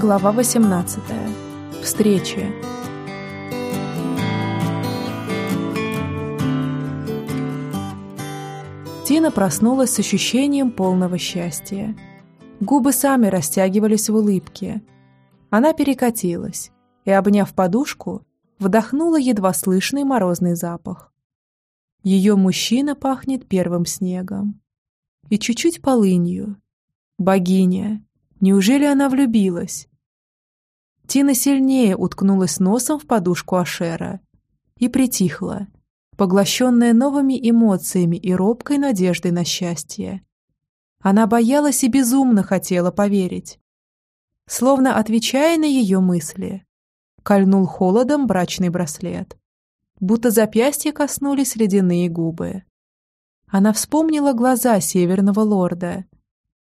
Глава 18. Встреча. Тина проснулась с ощущением полного счастья. Губы сами растягивались в улыбке. Она перекатилась и, обняв подушку, вдохнула едва слышный морозный запах. Ее мужчина пахнет первым снегом. И чуть-чуть полынью. Богиня. Неужели она влюбилась? Тина сильнее уткнулась носом в подушку Ашера и притихла, поглощенная новыми эмоциями и робкой надеждой на счастье. Она боялась и безумно хотела поверить. Словно отвечая на ее мысли, кольнул холодом брачный браслет. Будто запястья коснулись ледяные губы. Она вспомнила глаза северного лорда,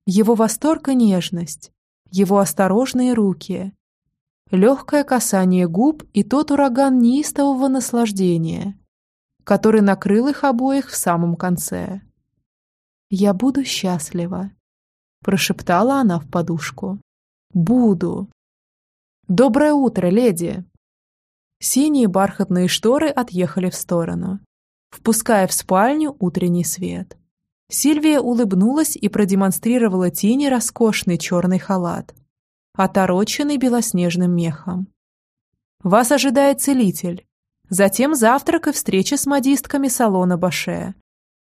его восторг и нежность, его осторожные руки, легкое касание губ и тот ураган неистового наслаждения, который накрыл их обоих в самом конце. «Я буду счастлива», — прошептала она в подушку. «Буду». «Доброе утро, леди!» Синие бархатные шторы отъехали в сторону, впуская в спальню утренний свет. Сильвия улыбнулась и продемонстрировала Тине роскошный черный халат, отороченный белоснежным мехом. «Вас ожидает целитель. Затем завтрак и встреча с модистками салона Баше.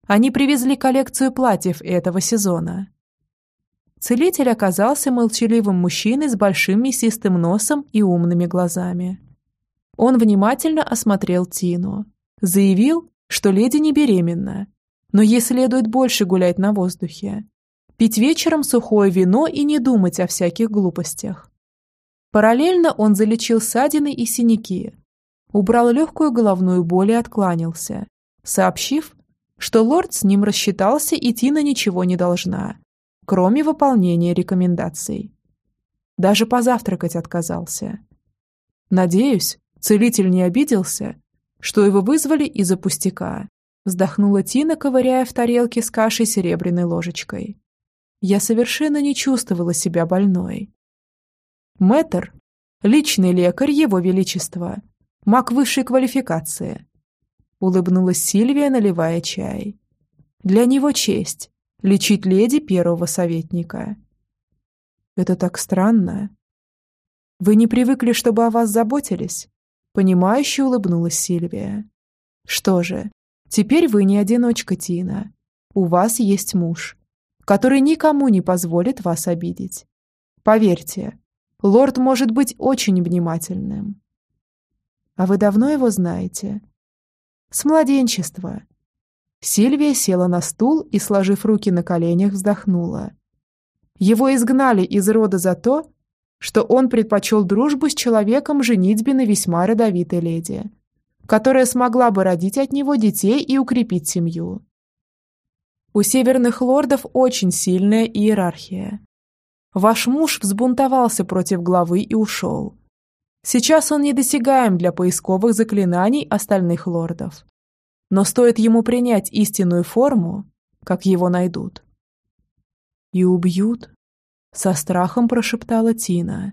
Они привезли коллекцию платьев этого сезона». Целитель оказался молчаливым мужчиной с большим мясистым носом и умными глазами. Он внимательно осмотрел Тину. Заявил, что леди не беременна, но ей следует больше гулять на воздухе пить вечером сухое вино и не думать о всяких глупостях. Параллельно он залечил ссадины и синяки, убрал легкую головную боль и откланялся, сообщив, что лорд с ним рассчитался и Тина ничего не должна, кроме выполнения рекомендаций. Даже позавтракать отказался. Надеюсь, целитель не обиделся, что его вызвали из-за пустяка. Вздохнула Тина, ковыряя в тарелке с кашей серебряной ложечкой я совершенно не чувствовала себя больной. Мэтр – личный лекарь Его Величества, маг высшей квалификации. Улыбнулась Сильвия, наливая чай. Для него честь – лечить леди первого советника. Это так странно. Вы не привыкли, чтобы о вас заботились? Понимающе улыбнулась Сильвия. Что же, теперь вы не одиночка, Тина. У вас есть муж который никому не позволит вас обидеть. Поверьте, лорд может быть очень внимательным. А вы давно его знаете? С младенчества. Сильвия села на стул и, сложив руки на коленях, вздохнула. Его изгнали из рода за то, что он предпочел дружбу с человеком женитьбе на весьма родовитой леди, которая смогла бы родить от него детей и укрепить семью. У северных лордов очень сильная иерархия. Ваш муж взбунтовался против главы и ушел. Сейчас он недосягаем для поисковых заклинаний остальных лордов. Но стоит ему принять истинную форму, как его найдут. «И убьют?» — со страхом прошептала Тина.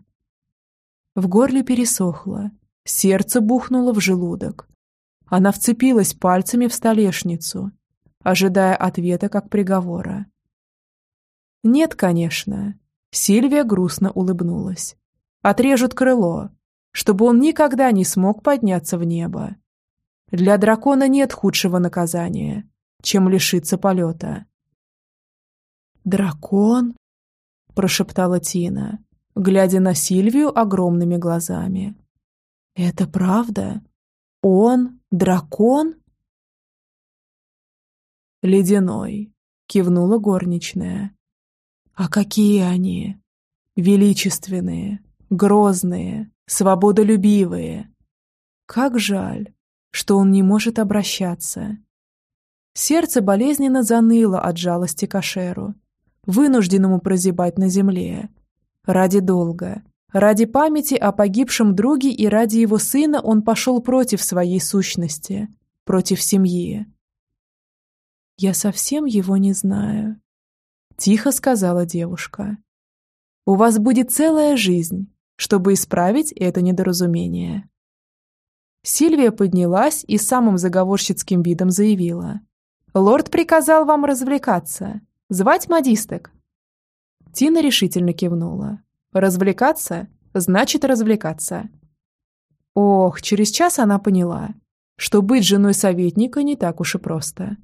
В горле пересохло, сердце бухнуло в желудок. Она вцепилась пальцами в столешницу ожидая ответа как приговора. «Нет, конечно», — Сильвия грустно улыбнулась. «Отрежут крыло, чтобы он никогда не смог подняться в небо. Для дракона нет худшего наказания, чем лишиться полета». «Дракон?» – прошептала Тина, глядя на Сильвию огромными глазами. «Это правда? Он дракон?» «Ледяной», — кивнула горничная. «А какие они? Величественные, грозные, свободолюбивые. Как жаль, что он не может обращаться». Сердце болезненно заныло от жалости к Ашеру, вынужденному прозябать на земле. Ради долга, ради памяти о погибшем друге и ради его сына он пошел против своей сущности, против семьи. «Я совсем его не знаю», — тихо сказала девушка. «У вас будет целая жизнь, чтобы исправить это недоразумение. Сильвия поднялась и самым заговорщицким видом заявила. «Лорд приказал вам развлекаться. Звать модисток». Тина решительно кивнула. «Развлекаться? Значит, развлекаться». Ох, через час она поняла, что быть женой советника не так уж и просто.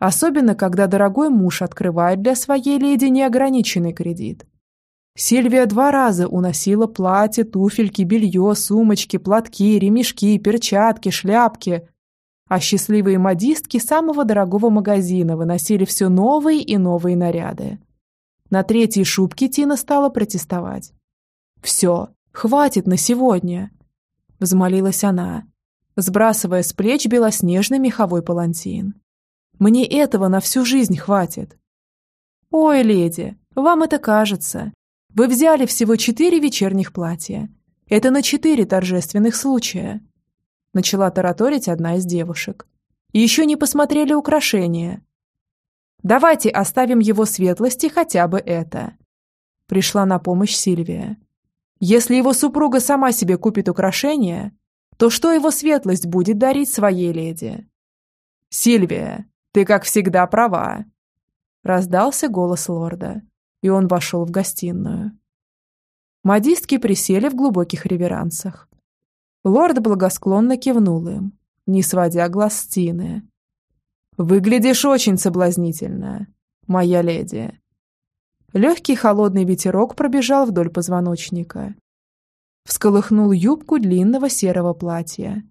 Особенно, когда дорогой муж открывает для своей леди неограниченный кредит. Сильвия два раза уносила платье, туфельки, белье, сумочки, платки, ремешки, перчатки, шляпки. А счастливые модистки самого дорогого магазина выносили все новые и новые наряды. На третьей шубке Тина стала протестовать. «Все, хватит на сегодня!» – взмолилась она, сбрасывая с плеч белоснежный меховой палантин. Мне этого на всю жизнь хватит. Ой, леди, вам это кажется. Вы взяли всего четыре вечерних платья. Это на четыре торжественных случая. Начала тараторить одна из девушек. Еще не посмотрели украшения. Давайте оставим его светлости хотя бы это. Пришла на помощь Сильвия. Если его супруга сама себе купит украшения, то что его светлость будет дарить своей леди? Сильвия, ты, как всегда, права!» Раздался голос лорда, и он вошел в гостиную. Модистки присели в глубоких реверансах. Лорд благосклонно кивнул им, не сводя глаз с Тины. «Выглядишь очень соблазнительно, моя леди». Легкий холодный ветерок пробежал вдоль позвоночника. Всколыхнул юбку длинного серого платья,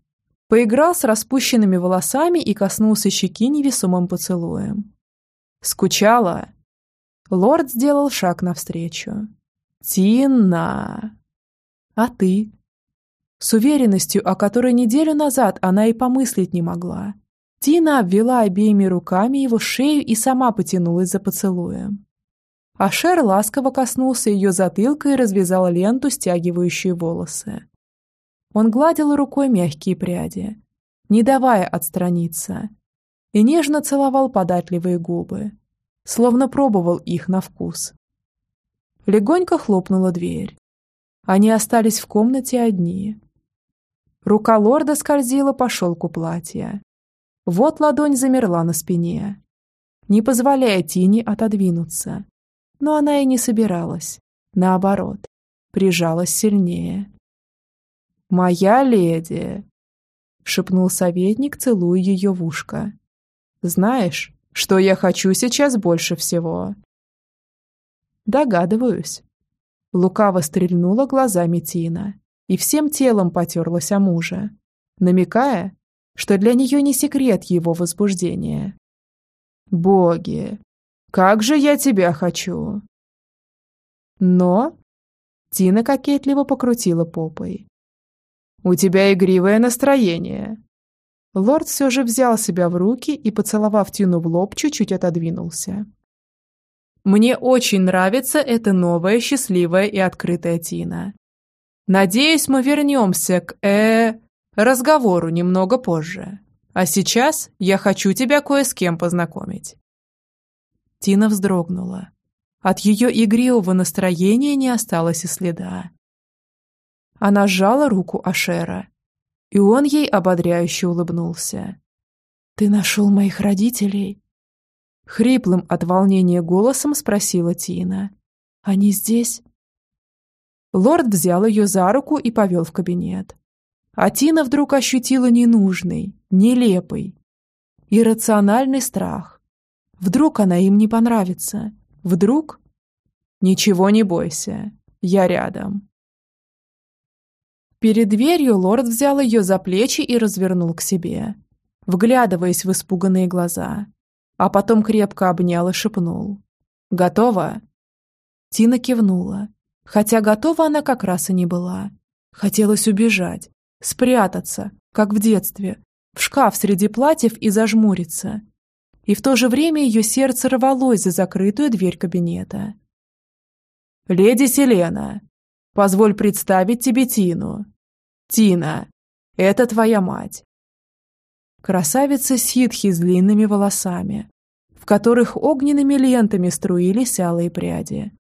Поиграл с распущенными волосами и коснулся щеки невесомым поцелуем. «Скучала?» Лорд сделал шаг навстречу. «Тина!» «А ты?» С уверенностью, о которой неделю назад она и помыслить не могла. Тина обвела обеими руками его шею и сама потянулась за поцелуем. Ашер ласково коснулся ее затылка и развязал ленту, стягивающую волосы. Он гладил рукой мягкие пряди, не давая отстраниться, и нежно целовал податливые губы, словно пробовал их на вкус. Легонько хлопнула дверь. Они остались в комнате одни. Рука лорда скользила по шелку платья. Вот ладонь замерла на спине, не позволяя Тине отодвинуться. Но она и не собиралась. Наоборот, прижалась сильнее. «Моя леди!» — шепнул советник, целуя ее в ушко. «Знаешь, что я хочу сейчас больше всего?» «Догадываюсь». Лукаво стрельнула глазами Тина и всем телом потерлась о мужа, намекая, что для нее не секрет его возбуждения. «Боги, как же я тебя хочу!» Но Тина кокетливо покрутила попой, у тебя игривое настроение». Лорд все же взял себя в руки и, поцеловав Тину в лоб, чуть-чуть отодвинулся. «Мне очень нравится эта новая, счастливая и открытая Тина. Надеюсь, мы вернемся к, э, разговору немного позже. А сейчас я хочу тебя кое с кем познакомить». Тина вздрогнула. От ее игривого настроения не осталось и следа. Она сжала руку Ашера, и он ей ободряюще улыбнулся. «Ты нашел моих родителей?» Хриплым от волнения голосом спросила Тина. «Они здесь?» Лорд взял ее за руку и повел в кабинет. А Тина вдруг ощутила ненужный, нелепый, иррациональный страх. Вдруг она им не понравится? Вдруг? Ничего не бойся, я рядом. Перед дверью лорд взял ее за плечи и развернул к себе, вглядываясь в испуганные глаза, а потом крепко обнял и шепнул. «Готова?» Тина кивнула, хотя готова она как раз и не была. Хотелось убежать, спрятаться, как в детстве, в шкаф среди платьев и зажмуриться. И в то же время ее сердце рвалось за закрытую дверь кабинета. «Леди Селена!» Позволь представить тебе Тину. Тина, это твоя мать. Красавица ситхи с длинными волосами, в которых огненными лентами струились алые пряди.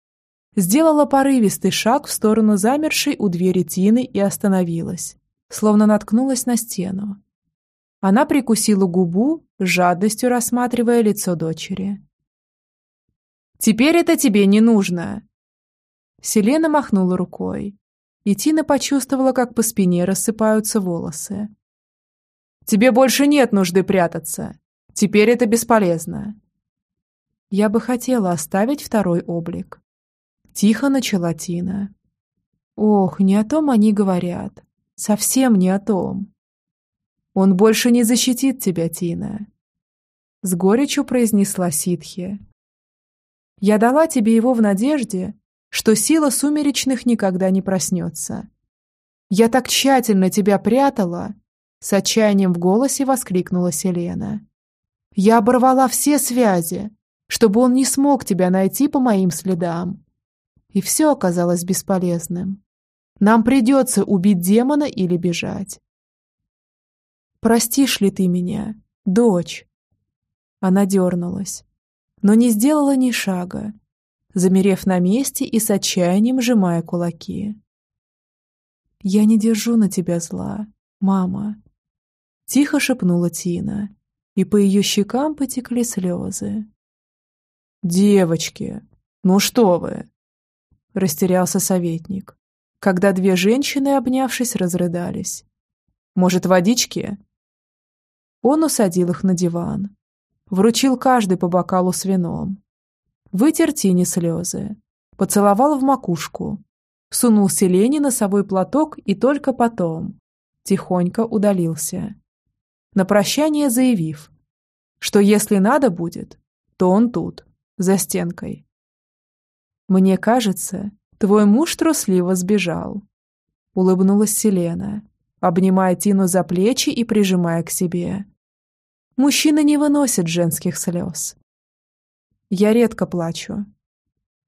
Сделала порывистый шаг в сторону замершей у двери Тины и остановилась, словно наткнулась на стену. Она прикусила губу, жадностью рассматривая лицо дочери. «Теперь это тебе не нужно!» Селена махнула рукой, и Тина почувствовала, как по спине рассыпаются волосы. «Тебе больше нет нужды прятаться. Теперь это бесполезно». «Я бы хотела оставить второй облик». Тихо начала Тина. «Ох, не о том они говорят. Совсем не о том. Он больше не защитит тебя, Тина. С горечью произнесла ситхи. Я дала тебе его в надежде, что сила сумеречных никогда не проснется. Я так тщательно тебя прятала, с отчаянием в голосе воскликнула Селена. Я оборвала все связи, чтобы он не смог тебя найти по моим следам. И все оказалось бесполезным. Нам придется убить демона или бежать. Простишь ли ты меня, дочь?» Она дернулась, но не сделала ни шага, замерев на месте и с отчаянием сжимая кулаки. «Я не держу на тебя зла, мама», — тихо шепнула Тина, и по ее щекам потекли слезы. «Девочки, ну что вы!» — растерялся советник, когда две женщины, обнявшись, разрыдались. «Может, водички?» Он усадил их на диван. Вручил каждый по бокалу с вином. Вытер тени слезы. Поцеловал в макушку. Сунул Селене носовой платок и только потом тихонько удалился. На прощание заявив, что если надо будет, то он тут, за стенкой. «Мне кажется, твой муж трусливо сбежал», — улыбнулась Селена, обнимая Тину за плечи и прижимая к себе. Мужчины не выносят женских слез. Я редко плачу.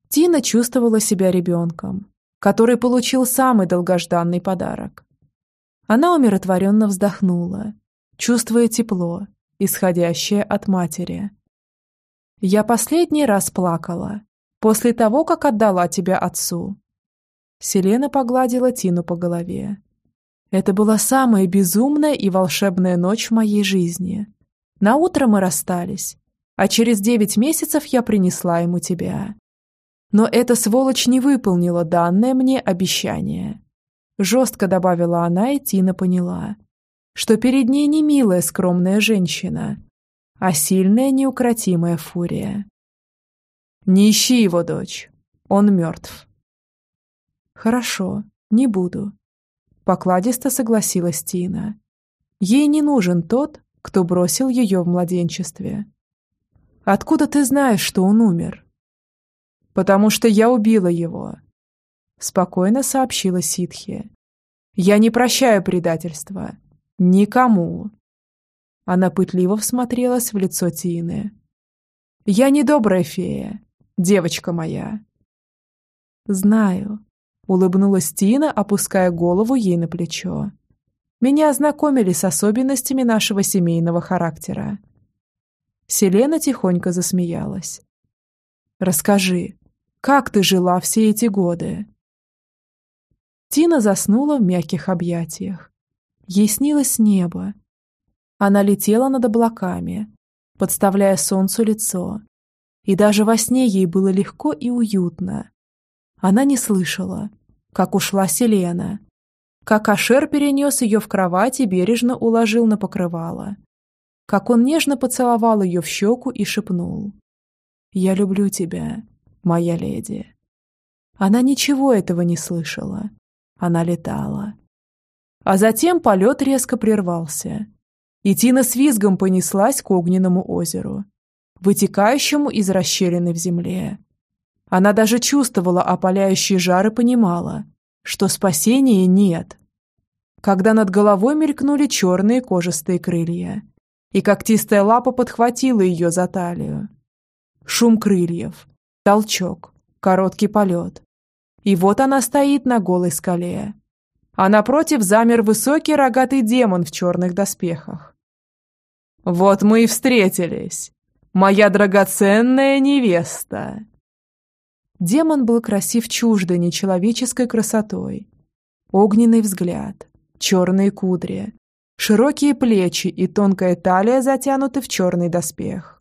Тина чувствовала себя ребенком, который получил самый долгожданный подарок. Она умиротворенно вздохнула, чувствуя тепло, исходящее от матери. «Я последний раз плакала, после того, как отдала тебя отцу». Селена погладила Тину по голове. «Это была самая безумная и волшебная ночь в моей жизни. На утро мы расстались, а через девять месяцев я принесла ему тебя. Но эта сволочь не выполнила данное мне обещание. Жестко добавила она, и Тина поняла, что перед ней не милая скромная женщина, а сильная неукротимая фурия. «Не ищи его, дочь. Он мертв». «Хорошо, не буду», — покладисто согласилась Тина. Ей не нужен тот, кто бросил ее в младенчестве. «Откуда ты знаешь, что он умер?» «Потому что я убила его», — спокойно сообщила Ситхи. «Я не прощаю предательства. Никому». Она пытливо всмотрелась в лицо Тины. «Я не добрая фея, девочка моя». «Знаю», — улыбнулась Тина, опуская голову ей на плечо. Меня ознакомили с особенностями нашего семейного характера. Селена тихонько засмеялась. «Расскажи, как ты жила все эти годы?» Тина заснула в мягких объятиях. Ей снилось небо. Она летела над облаками, подставляя солнцу лицо. И даже во сне ей было легко и уютно. Она не слышала, как ушла Селена, как Ашер перенес ее в кровать и бережно уложил на покрывало. Как он нежно поцеловал ее в щеку и шепнул. «Я люблю тебя, моя леди». Она ничего этого не слышала. Она летала. А затем полет резко прервался. И Тина с визгом понеслась к огненному озеру, вытекающему из расщелины в земле. Она даже чувствовала опаляющий жар и понимала, что спасения нет. Когда над головой мелькнули черные кожистые крылья, и когтистая лапа подхватила ее за талию. Шум крыльев, толчок, короткий полет. И вот она стоит на голой скале. А напротив замер высокий рогатый демон в черных доспехах. «Вот мы и встретились, моя драгоценная невеста!» Демон был красив чуждой нечеловеческой красотой. Огненный взгляд, черные кудри, широкие плечи и тонкая талия затянуты в черный доспех.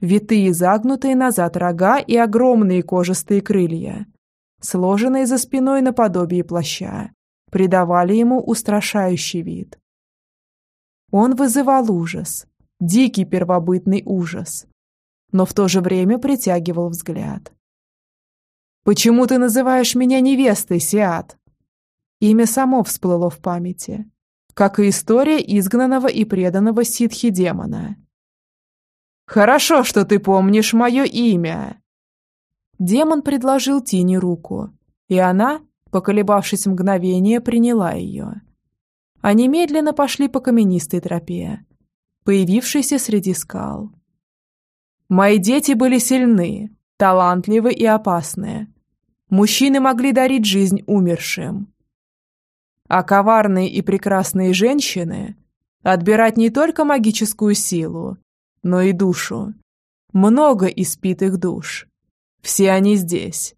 Витые загнутые назад рога и огромные кожистые крылья, сложенные за спиной наподобие плаща, придавали ему устрашающий вид. Он вызывал ужас, дикий первобытный ужас, но в то же время притягивал взгляд. «Почему ты называешь меня невестой, Сиат?» Имя само всплыло в памяти, как и история изгнанного и преданного ситхи-демона. «Хорошо, что ты помнишь мое имя!» Демон предложил Тине руку, и она, поколебавшись мгновение, приняла ее. Они медленно пошли по каменистой тропе, появившейся среди скал. «Мои дети были сильны, талантливы и опасные. Мужчины могли дарить жизнь умершим. А коварные и прекрасные женщины отбирать не только магическую силу, но и душу. Много испитых душ. Все они здесь.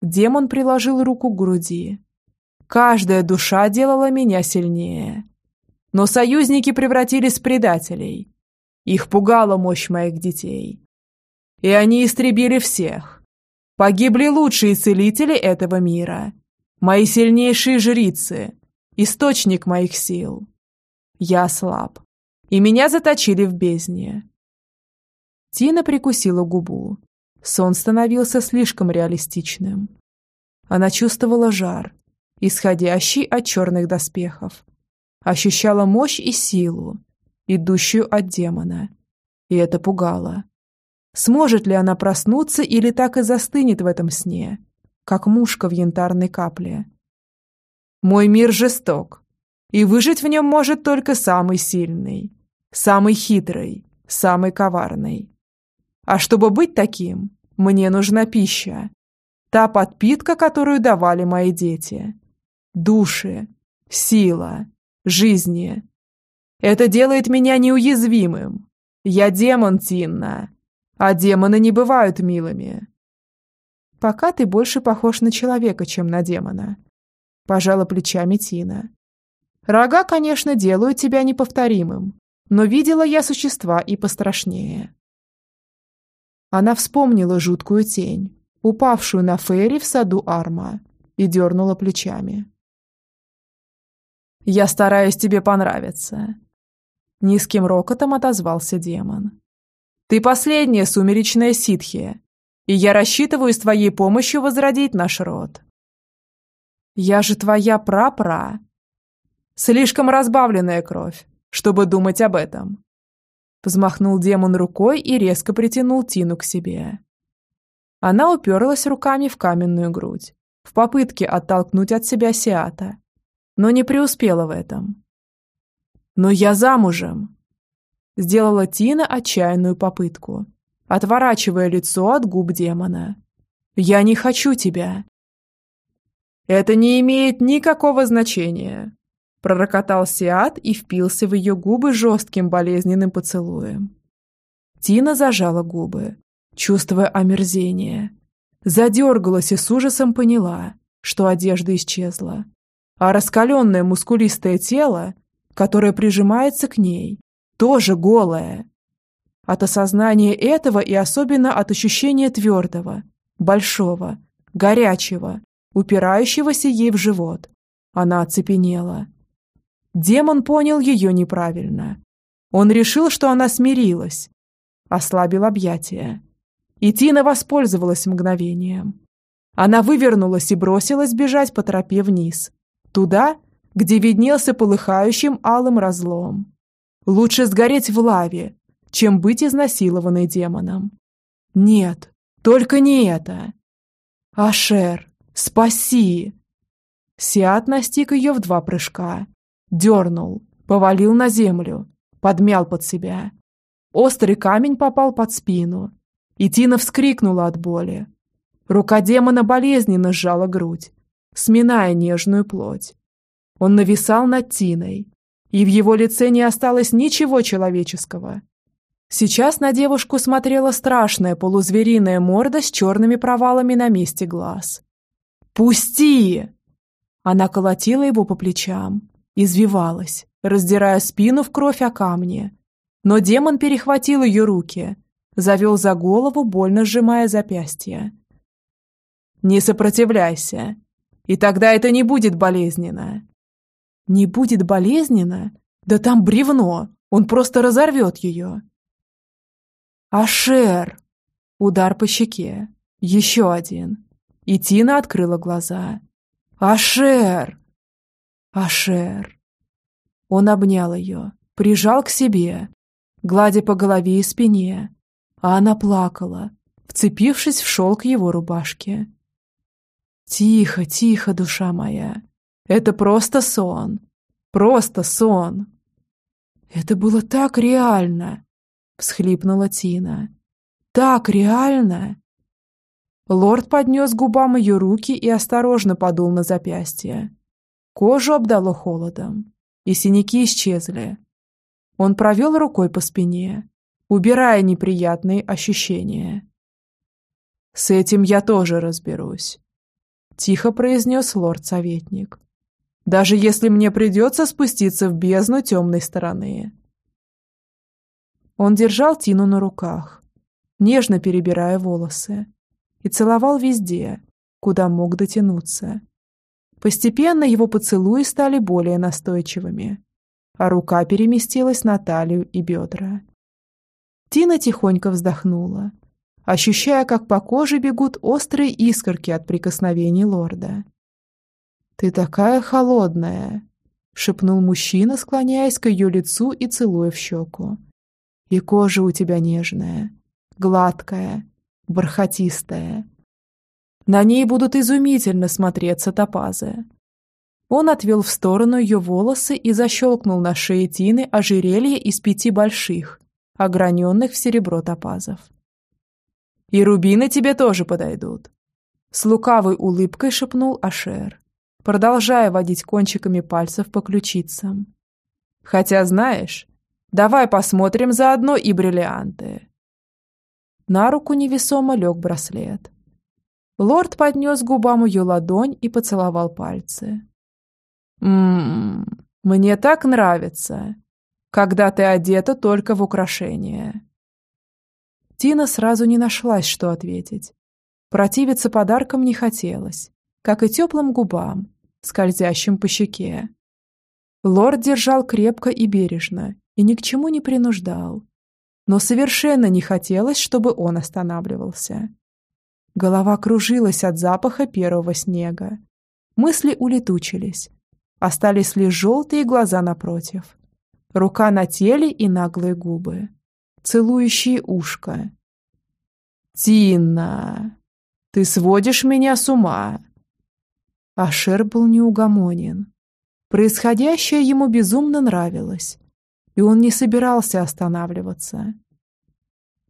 Демон приложил руку к груди. Каждая душа делала меня сильнее. Но союзники превратились в предателей. Их пугала мощь моих детей. И они истребили всех. Погибли лучшие целители этого мира. Мои сильнейшие жрицы. Источник моих сил. Я слаб. И меня заточили в бездне. Тина прикусила губу. Сон становился слишком реалистичным. Она чувствовала жар, исходящий от черных доспехов. Ощущала мощь и силу, идущую от демона. И это пугало. Сможет ли она проснуться или так и застынет в этом сне, как мушка в янтарной капле? Мой мир жесток, и выжить в нем может только самый сильный, самый хитрый, самый коварный. А чтобы быть таким, мне нужна пища. Та подпитка, которую давали мои дети. Души, сила, жизни. Это делает меня неуязвимым. Я демон Тинна. А демоны не бывают милыми. Пока ты больше похож на человека, чем на демона. Пожала плечами Тина. Рога, конечно, делают тебя неповторимым, но видела я существа и пострашнее. Она вспомнила жуткую тень, упавшую на Фейри в саду Арма, и дернула плечами. «Я стараюсь тебе понравиться», — низким рокотом отозвался демон. Ты последняя сумеречная ситхия, и я рассчитываю с твоей помощью возродить наш род. Я же твоя прапра. Слишком разбавленная кровь, чтобы думать об этом. Взмахнул демон рукой и резко притянул Тину к себе. Она уперлась руками в каменную грудь, в попытке оттолкнуть от себя Сиата, но не преуспела в этом. «Но я замужем!» Сделала Тина отчаянную попытку, отворачивая лицо от губ демона. «Я не хочу тебя!» «Это не имеет никакого значения!» Пророкотал Сиат и впился в ее губы жестким болезненным поцелуем. Тина зажала губы, чувствуя омерзение. Задергалась и с ужасом поняла, что одежда исчезла. А раскаленное мускулистое тело, которое прижимается к ней, тоже голая. От осознания этого и особенно от ощущения твердого, большого, горячего, упирающегося ей в живот, она оцепенела. Демон понял ее неправильно. Он решил, что она смирилась, ослабил объятия. И Тина воспользовалась мгновением. Она вывернулась и бросилась бежать по тропе вниз, туда, где виднелся полыхающим алым разлом. Лучше сгореть в лаве, чем быть изнасилованной демоном. Нет, только не это. Ашер, спаси! Сиат настиг ее в два прыжка. Дернул, повалил на землю, подмял под себя. Острый камень попал под спину, и Тина вскрикнула от боли. Рука демона болезненно сжала грудь, сминая нежную плоть. Он нависал над Тиной, и в его лице не осталось ничего человеческого. Сейчас на девушку смотрела страшная полузвериная морда с черными провалами на месте глаз. «Пусти!» Она колотила его по плечам, извивалась, раздирая спину в кровь о камни. Но демон перехватил ее руки, завел за голову, больно сжимая запястье. «Не сопротивляйся, и тогда это не будет болезненно». «Не будет болезненно? Да там бревно, он просто разорвет ее». «Ашер!» Удар по щеке. Еще один. И Тина открыла глаза. «Ашер!» «Ашер!» Он обнял ее, прижал к себе, гладя по голове и спине, а она плакала, вцепившись в шелк его рубашки. «Тихо, тихо, душа моя. Это просто сон. Просто сон». «Это было так реально!» — всхлипнула Тина. «Так реально!» Лорд поднес губам ее руки и осторожно подул на запястье. Кожу обдало холодом, и синяки исчезли. Он провел рукой по спине, убирая неприятные ощущения. «С этим я тоже разберусь», тихо произнес лорд-советник. «Даже если мне придется спуститься в бездну темной стороны». Он держал Тину на руках, нежно перебирая волосы, и целовал везде, куда мог дотянуться. Постепенно его поцелуи стали более настойчивыми, а рука переместилась на талию и бедра. Тина тихонько вздохнула, ощущая, как по коже бегут острые искорки от прикосновений лорда. «Ты такая холодная!» — шепнул мужчина, склоняясь к ее лицу и целуя в щеку. «И кожа у тебя нежная, гладкая, бархатистая. На ней будут изумительно смотреться топазы». Он отвел в сторону ее волосы и защелкнул на шее Тины ожерелье из пяти больших, ограненных в серебро топазов. И рубины тебе тоже подойдут. С лукавой улыбкой шепнул Ашер, продолжая водить кончиками пальцев по ключицам. Хотя, знаешь, давай посмотрим заодно и бриллианты. На руку невесомо лег браслет. Лорд поднес губам ее ладонь и поцеловал пальцы. «Ммм, мне так нравится, когда ты одета только в украшения. Тина сразу не нашлась, что ответить. Противиться подаркам не хотелось, как и теплым губам, скользящим по щеке. Лорд держал крепко и бережно, и ни к чему не принуждал. Но совершенно не хотелось, чтобы он останавливался. Голова кружилась от запаха первого снега. Мысли улетучились. Остались лишь желтые глаза напротив. Рука на теле и наглые губы целующие ушко. «Тина, ты сводишь меня с ума!» Ашер был неугомонен. Происходящее ему безумно нравилось, и он не собирался останавливаться.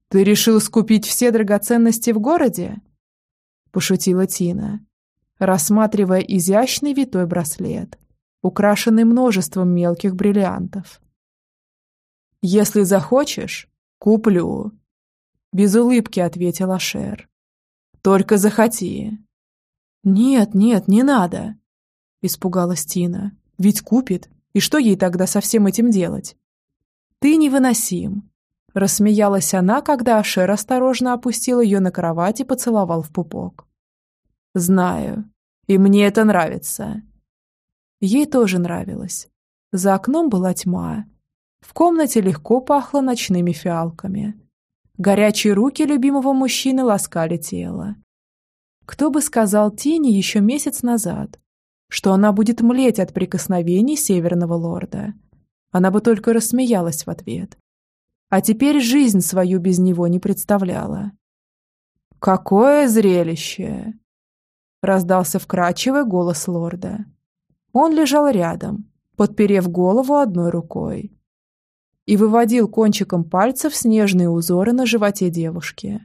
«Ты решил скупить все драгоценности в городе?» – пошутила Тина, рассматривая изящный витой браслет, украшенный множеством мелких бриллиантов. «Если захочешь, «Куплю», — без улыбки ответила Шер. «Только захоти». «Нет, нет, не надо», — испугалась Тина. «Ведь купит, и что ей тогда со всем этим делать?» «Ты невыносим», — рассмеялась она, когда Ашер осторожно опустил ее на кровать и поцеловал в пупок. «Знаю, и мне это нравится». Ей тоже нравилось. За окном была тьма, в комнате легко пахло ночными фиалками. Горячие руки любимого мужчины ласкали тело. Кто бы сказал Тине еще месяц назад, что она будет млеть от прикосновений северного лорда. Она бы только рассмеялась в ответ. А теперь жизнь свою без него не представляла. «Какое зрелище!» Раздался вкрадчивый голос лорда. Он лежал рядом, подперев голову одной рукой и выводил кончиком пальцев снежные узоры на животе девушки.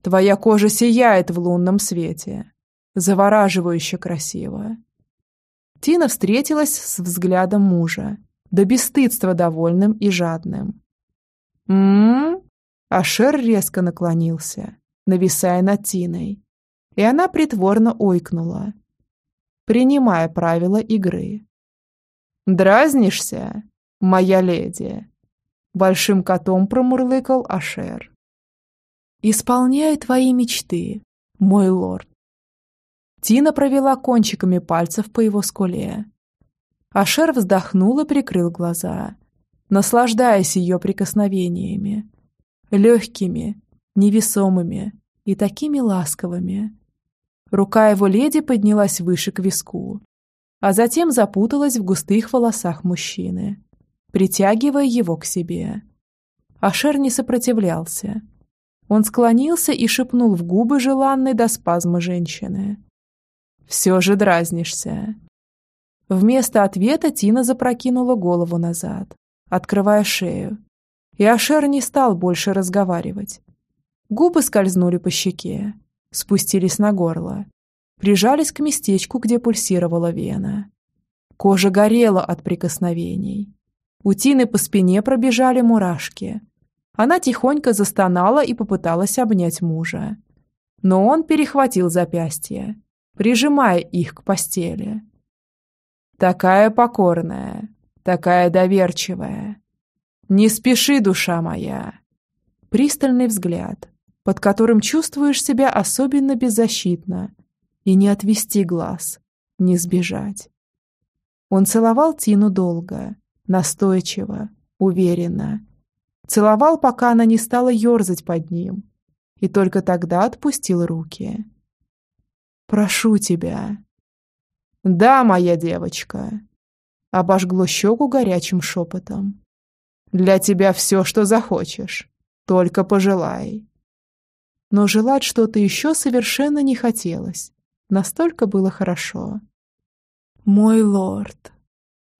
«Твоя кожа сияет в лунном свете. Завораживающе красиво». Тина встретилась с взглядом мужа, до бесстыдства довольным и жадным. «М-м-м?» Ашер резко наклонился, нависая над Тиной, и она притворно ойкнула, принимая правила игры. «Дразнишься, моя леди?» Большим котом промурлыкал Ашер. «Исполняю твои мечты, мой лорд». Тина провела кончиками пальцев по его скуле. Ашер вздохнул и прикрыл глаза, наслаждаясь ее прикосновениями. Легкими, невесомыми и такими ласковыми. Рука его леди поднялась выше к виску, а затем запуталась в густых волосах мужчины, притягивая его к себе. Ашер не сопротивлялся. Он склонился и шепнул в губы желанной до спазма женщины. «Все же дразнишься». Вместо ответа Тина запрокинула голову назад, открывая шею, и Ашер не стал больше разговаривать. Губы скользнули по щеке, спустились на горло, прижались к местечку, где пульсировала вена. Кожа горела от прикосновений. У Тины по спине пробежали мурашки. Она тихонько застонала и попыталась обнять мужа. Но он перехватил запястья, прижимая их к постели. «Такая покорная, такая доверчивая. Не спеши, душа моя!» Пристальный взгляд, под которым чувствуешь себя особенно беззащитно, и не отвести глаз, не сбежать. Он целовал Тину долго, настойчиво, уверенно. Целовал, пока она не стала ерзать под ним, и только тогда отпустил руки. «Прошу тебя». «Да, моя девочка», — обожгло щеку горячим шепотом. «Для тебя все, что захочешь, только пожелай» но желать что-то еще совершенно не хотелось. Настолько было хорошо. «Мой лорд!»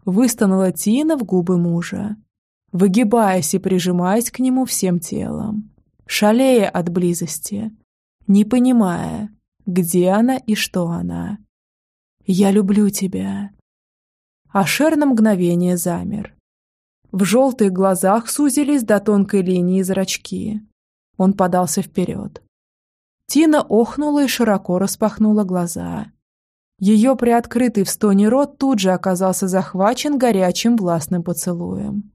Выстанула Тина в губы мужа, выгибаясь и прижимаясь к нему всем телом, шалея от близости, не понимая, где она и что она. «Я люблю тебя!» Ашер на мгновение замер. В желтых глазах сузились до тонкой линии зрачки. Он подался вперед. Тина охнула и широко распахнула глаза. Ее приоткрытый в стоне рот тут же оказался захвачен горячим властным поцелуем.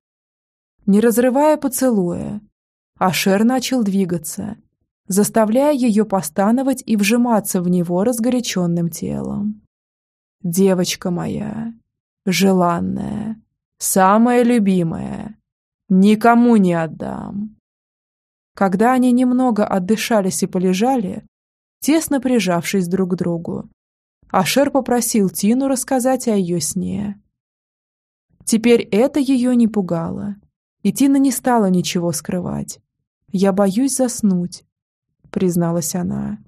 Не разрывая поцелуя, Ашер начал двигаться, заставляя ее постановать и вжиматься в него разгоряченным телом. «Девочка моя, желанная, самая любимая, никому не отдам». Когда они немного отдышались и полежали, тесно прижавшись друг к другу, Ашер попросил Тину рассказать о ее сне. Теперь это ее не пугало, и Тина не стала ничего скрывать. «Я боюсь заснуть», — призналась она.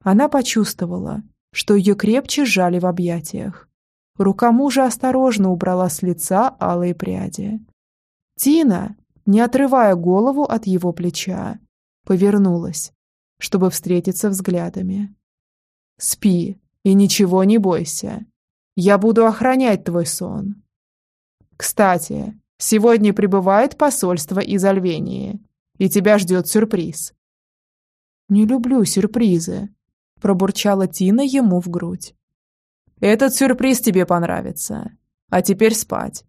Она почувствовала, что ее крепче сжали в объятиях. Рука мужа осторожно убрала с лица алые пряди. «Тина!» не отрывая голову от его плеча, повернулась, чтобы встретиться взглядами. «Спи и ничего не бойся. Я буду охранять твой сон. Кстати, сегодня прибывает посольство из Альвении, и тебя ждет сюрприз». «Не люблю сюрпризы», – пробурчала Тина ему в грудь. «Этот сюрприз тебе понравится. А теперь спать.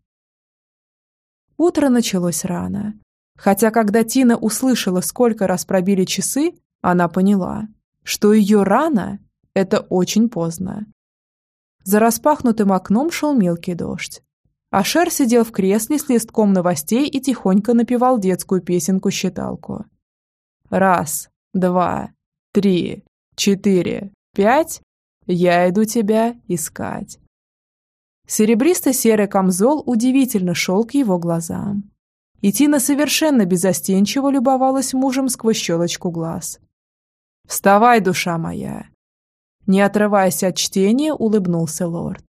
Утро началось рано. Хотя когда Тина услышала, сколько раз пробили часы, она поняла, что ее рано – это очень поздно. За распахнутым окном шел мелкий дождь. А Шер сидел в кресле с листком новостей и тихонько напевал детскую песенку-считалку. Раз, два, три, четыре, пять – я иду тебя искать. Серебристо-серый камзол удивительно шел к его глазам. И Тина совершенно безостенчиво любовалась мужем сквозь щелочку глаз. «Вставай, душа моя!» Не отрываясь от чтения, улыбнулся лорд.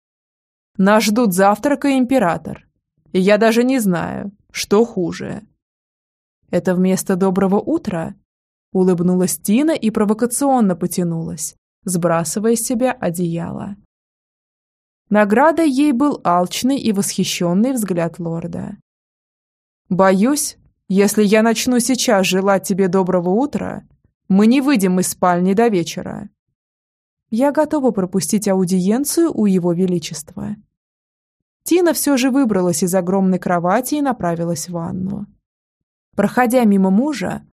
«Нас ждут завтрак и император. И я даже не знаю, что хуже». «Это вместо доброго утра?» Улыбнулась Тина и провокационно потянулась, сбрасывая с себя одеяло. Наградой ей был алчный и восхищенный взгляд лорда. «Боюсь, Если я начну сейчас желать тебе доброго утра, мы не выйдем из спальни до вечера. Я готова пропустить аудиенцию у его величества. Тина все же выбралась из огромной кровати и направилась в ванну. Проходя мимо мужа,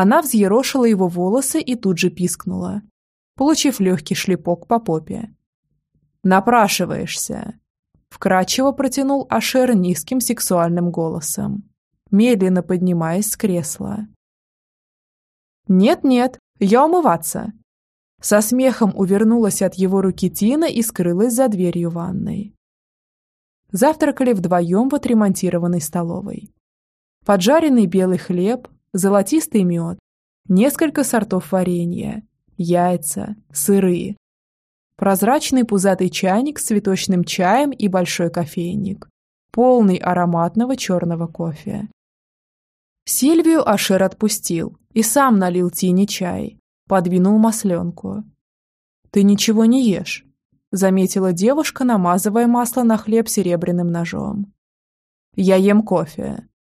она взъерошила его волосы и тут же пискнула, получив легкий шлепок по попе. «Напрашиваешься!» Вкрадчиво протянул Ашер низким сексуальным голосом, медленно поднимаясь с кресла. «Нет-нет, я умываться!» Со смехом увернулась от его руки Тина и скрылась за дверью ванной. Завтракали вдвоем в отремонтированной столовой. Поджаренный белый хлеб, золотистый мед, несколько сортов варенья, яйца, сыры. Прозрачный пузатый чайник с цветочным чаем и большой кофейник, полный ароматного черного кофе. Сильвию Ашер отпустил и сам налил Тине чай, подвинул масленку. «Ты ничего не ешь», — заметила девушка, намазывая масло на хлеб серебряным ножом. «Я ем кофе», —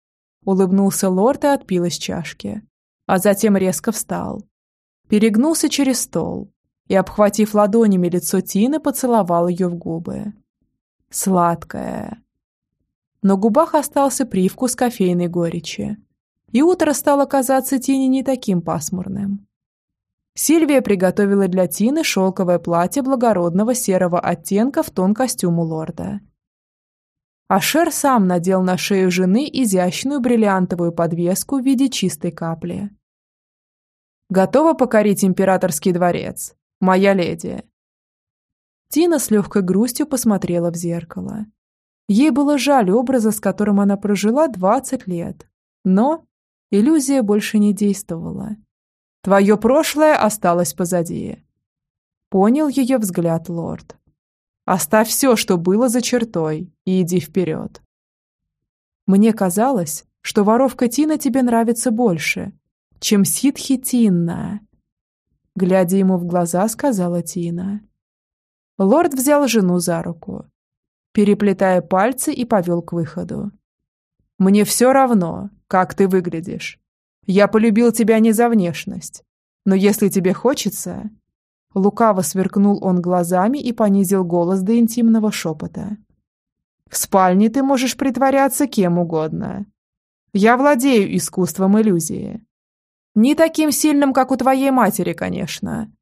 улыбнулся лорд и отпил из чашки, а затем резко встал. Перегнулся через стол и, обхватив ладонями лицо Тины, поцеловал ее в губы. Сладкая. На губах остался привкус кофейной горечи, и утро стало казаться Тине не таким пасмурным. Сильвия приготовила для Тины шелковое платье благородного серого оттенка в тон костюму лорда. Ашер сам надел на шею жены изящную бриллиантовую подвеску в виде чистой капли. «Готова покорить императорский дворец, моя леди?» Тина с легкой грустью посмотрела в зеркало. Ей было жаль образа, с которым она прожила 20 лет. Но иллюзия больше не действовала. Твое прошлое осталось позади. Понял ее взгляд лорд. Оставь все, что было за чертой, и иди вперед. Мне казалось, что воровка Тина тебе нравится больше, чем ситхи Тинна. Глядя ему в глаза, сказала Тина. Лорд взял жену за руку, переплетая пальцы и повел к выходу. «Мне все равно, как ты выглядишь. Я полюбил тебя не за внешность. Но если тебе хочется...» Лукаво сверкнул он глазами и понизил голос до интимного шепота. «В спальне ты можешь притворяться кем угодно. Я владею искусством иллюзии. Не таким сильным, как у твоей матери, конечно.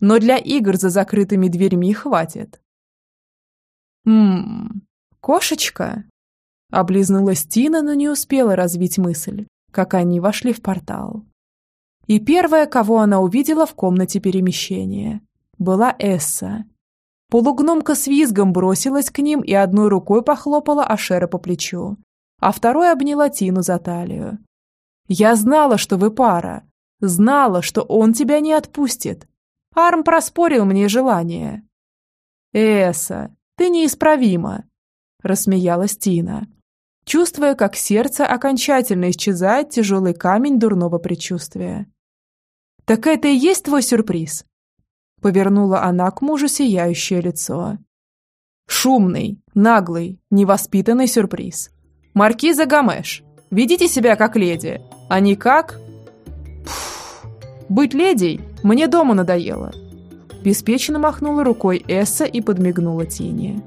Но для игр за закрытыми дверьми хватит». «Ммм, кошечка?» Облизнулась Тина, но не успела развить мысль как они вошли в портал. И первая, кого она увидела в комнате перемещения, была Эсса. Полугномка с визгом бросилась к ним и одной рукой похлопала Ашера по плечу, а второй обняла Тину за талию. «Я знала, что вы пара. Знала, что он тебя не отпустит. Арм проспорил мне желание». «Эсса, ты неисправима», – рассмеялась Тина, чувствуя, как сердце окончательно исчезает тяжелый камень дурного предчувствия. «Так это и есть твой сюрприз?» Повернула она к мужу сияющее лицо. «Шумный, наглый, невоспитанный сюрприз. Маркиза Гамеш, ведите себя как леди, а не как...» Пфф, «Быть ледей мне дома надоело». Беспечно махнула рукой Эсса и подмигнула Тине.